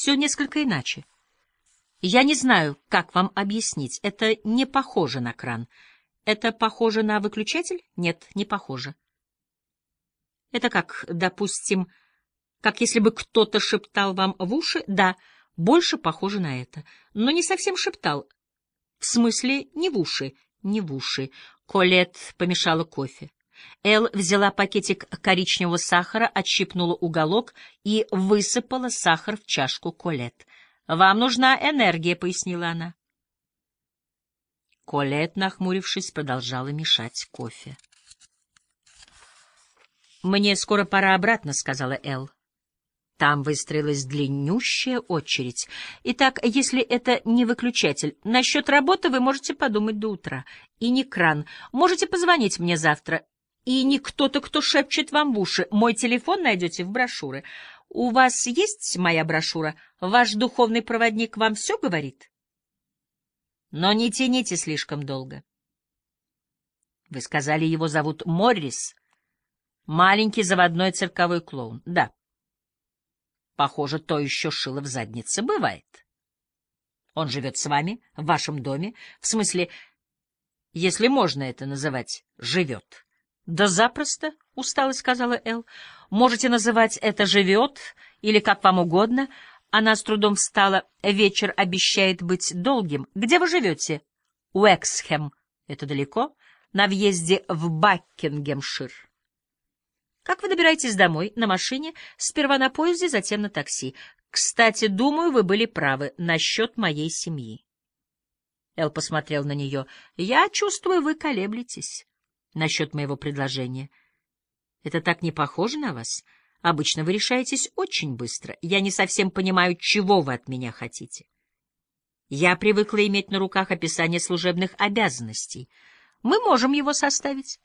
Все несколько иначе. Я не знаю, как вам объяснить. Это не похоже на кран. Это похоже на выключатель? Нет, не похоже. Это как, допустим, как если бы кто-то шептал вам в уши? Да, больше похоже на это. Но не совсем шептал. В смысле, не в уши, не в уши. Колет помешала кофе. Эл взяла пакетик коричневого сахара, отщипнула уголок и высыпала сахар в чашку Колет. «Вам нужна энергия», — пояснила она. Колет, нахмурившись, продолжала мешать кофе. «Мне скоро пора обратно», — сказала Эл. Там выстроилась длиннющая очередь. Итак, если это не выключатель, насчет работы вы можете подумать до утра. И не кран. Можете позвонить мне завтра. И не кто-то, кто шепчет вам в уши. Мой телефон найдете в брошюре. У вас есть моя брошюра? Ваш духовный проводник вам все говорит? Но не тяните слишком долго. Вы сказали, его зовут Моррис. Маленький заводной цирковой клоун. Да. Похоже, то еще шило в заднице. Бывает. Он живет с вами, в вашем доме. В смысле, если можно это называть, живет. Да запросто, — устало сказала Эл. Можете называть это «живет» или как вам угодно. Она с трудом встала. Вечер обещает быть долгим. Где вы живете? Уэксхэм. Это далеко? На въезде в Баккингемшир. Как вы добираетесь домой? На машине? Сперва на поезде, затем на такси. Кстати, думаю, вы были правы насчет моей семьи. Эл посмотрел на нее. Я чувствую, вы колеблетесь насчет моего предложения. Это так не похоже на вас. Обычно вы решаетесь очень быстро. Я не совсем понимаю, чего вы от меня хотите. Я привыкла иметь на руках описание служебных обязанностей. Мы можем его составить.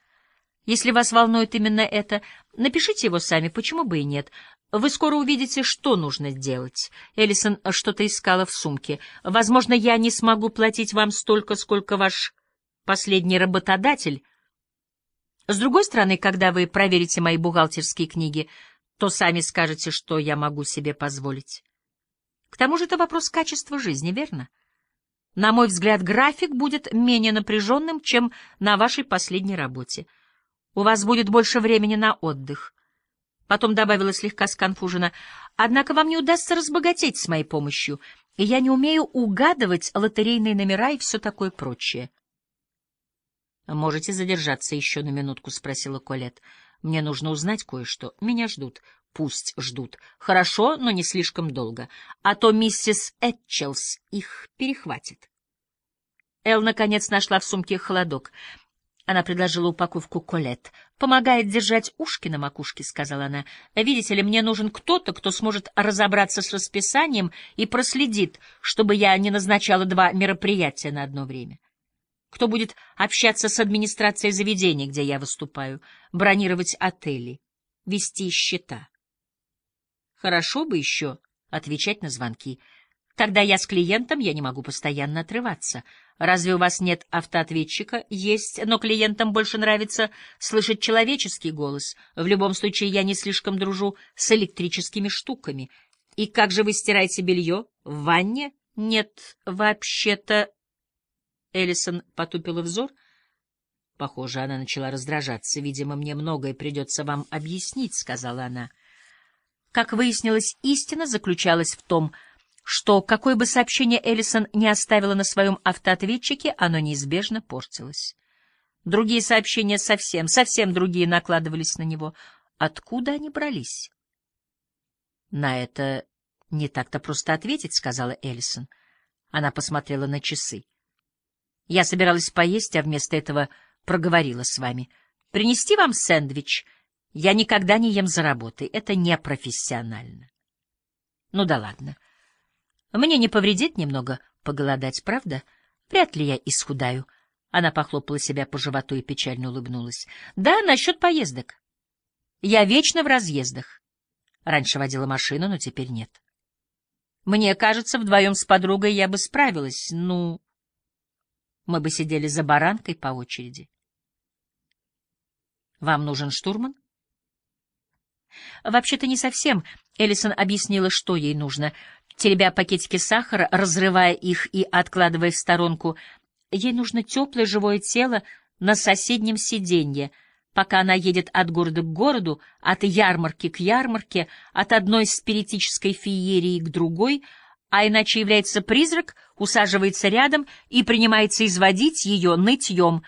Если вас волнует именно это, напишите его сами, почему бы и нет. Вы скоро увидите, что нужно делать. Эллисон что-то искала в сумке. Возможно, я не смогу платить вам столько, сколько ваш последний работодатель. С другой стороны, когда вы проверите мои бухгалтерские книги, то сами скажете, что я могу себе позволить. К тому же это вопрос качества жизни, верно? На мой взгляд, график будет менее напряженным, чем на вашей последней работе. У вас будет больше времени на отдых. Потом добавила слегка сконфуженно. Однако вам не удастся разбогатеть с моей помощью, и я не умею угадывать лотерейные номера и все такое прочее. «Можете задержаться еще на минутку?» — спросила Колет. «Мне нужно узнать кое-что. Меня ждут. Пусть ждут. Хорошо, но не слишком долго. А то миссис Этчелс их перехватит». Эл, наконец, нашла в сумке холодок — она предложила упаковку Колет. «Помогает держать ушки на макушке», — сказала она. «Видите ли, мне нужен кто-то, кто сможет разобраться с расписанием и проследит, чтобы я не назначала два мероприятия на одно время. Кто будет общаться с администрацией заведения, где я выступаю, бронировать отели, вести счета. Хорошо бы еще отвечать на звонки». Когда я с клиентом, я не могу постоянно отрываться. Разве у вас нет автоответчика? Есть, но клиентам больше нравится слышать человеческий голос. В любом случае, я не слишком дружу с электрическими штуками. И как же вы стираете белье? В ванне? Нет, вообще-то... Эллисон потупила взор. Похоже, она начала раздражаться. Видимо, мне многое придется вам объяснить, — сказала она. Как выяснилось, истина заключалась в том, что какое бы сообщение Эллисон не оставила на своем автоответчике, оно неизбежно портилось. Другие сообщения совсем, совсем другие накладывались на него. Откуда они брались? — На это не так-то просто ответить, — сказала Эллисон. Она посмотрела на часы. — Я собиралась поесть, а вместо этого проговорила с вами. — Принести вам сэндвич? Я никогда не ем за работой. Это непрофессионально. — Ну да ладно. — мне не повредит немного поголодать, правда? Вряд ли я исхудаю. Она похлопала себя по животу и печально улыбнулась. Да, насчет поездок. Я вечно в разъездах. Раньше водила машину, но теперь нет. Мне кажется, вдвоем с подругой я бы справилась. Ну, мы бы сидели за баранкой по очереди. Вам нужен штурман? Вообще-то не совсем. Эллисон объяснила, что ей нужно. теребя пакетики сахара, разрывая их и откладывая в сторонку. Ей нужно теплое живое тело на соседнем сиденье, пока она едет от города к городу, от ярмарки к ярмарке, от одной спиритической феерии к другой, а иначе является призрак, усаживается рядом и принимается изводить ее нытьем,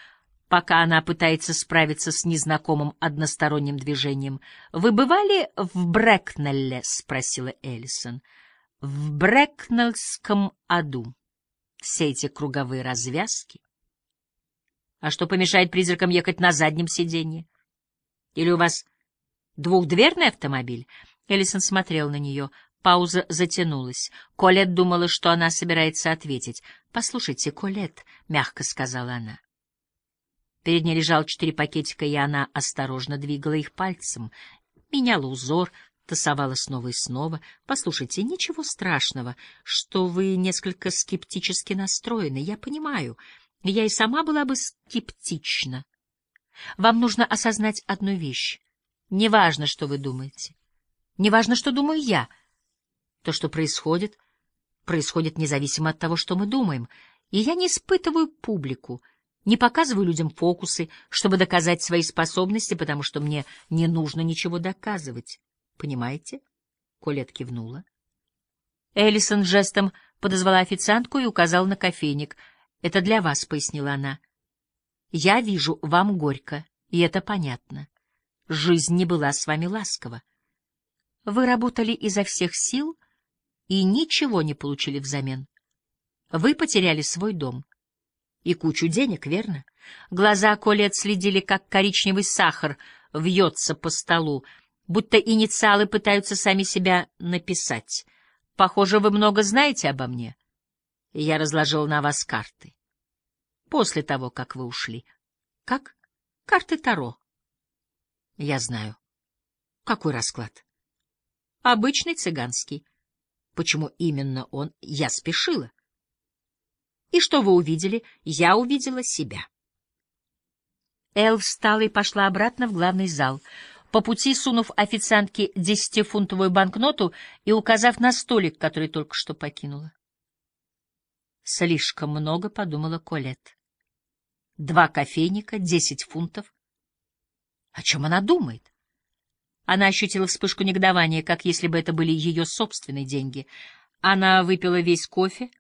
пока она пытается справиться с незнакомым односторонним движением. «Вы бывали в Брэкнелле?» — спросила Эллисон. «В Брэкнеллском аду. Все эти круговые развязки. А что помешает призракам ехать на заднем сиденье? Или у вас двухдверный автомобиль?» Эллисон смотрел на нее. Пауза затянулась. Колет думала, что она собирается ответить. «Послушайте, Колет, мягко сказала она. Перед ней лежал четыре пакетика, и она осторожно двигала их пальцем, меняла узор, тасовала снова и снова. Послушайте, ничего страшного, что вы несколько скептически настроены. Я понимаю, я и сама была бы скептична. Вам нужно осознать одну вещь. Неважно, что вы думаете. Неважно, что думаю я. То, что происходит, происходит независимо от того, что мы думаем. И я не испытываю публику — не показываю людям фокусы, чтобы доказать свои способности, потому что мне не нужно ничего доказывать. Понимаете? Колет кивнула. Эллисон жестом подозвала официантку и указал на кофейник. «Это для вас», — пояснила она. «Я вижу, вам горько, и это понятно. Жизнь не была с вами ласкова. Вы работали изо всех сил и ничего не получили взамен. Вы потеряли свой дом» и кучу денег, верно? Глаза Колет следили, как коричневый сахар вьется по столу, будто инициалы пытаются сами себя написать. Похоже, вы много знаете обо мне. Я разложил на вас карты. После того, как вы ушли. Как? Карты Таро. Я знаю. Какой расклад? Обычный цыганский. Почему именно он? Я спешила. И что вы увидели? Я увидела себя. Эл встала и пошла обратно в главный зал, по пути сунув официантке десятифунтовую банкноту и указав на столик, который только что покинула. Слишком много, — подумала Колет. Два кофейника, десять фунтов. О чем она думает? Она ощутила вспышку негодования, как если бы это были ее собственные деньги. Она выпила весь кофе,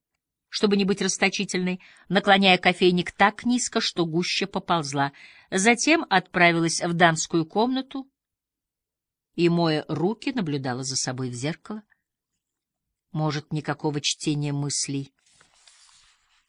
чтобы не быть расточительной, наклоняя кофейник так низко, что гуще поползла. Затем отправилась в дамскую комнату и, моя руки, наблюдала за собой в зеркало. Может, никакого чтения мыслей —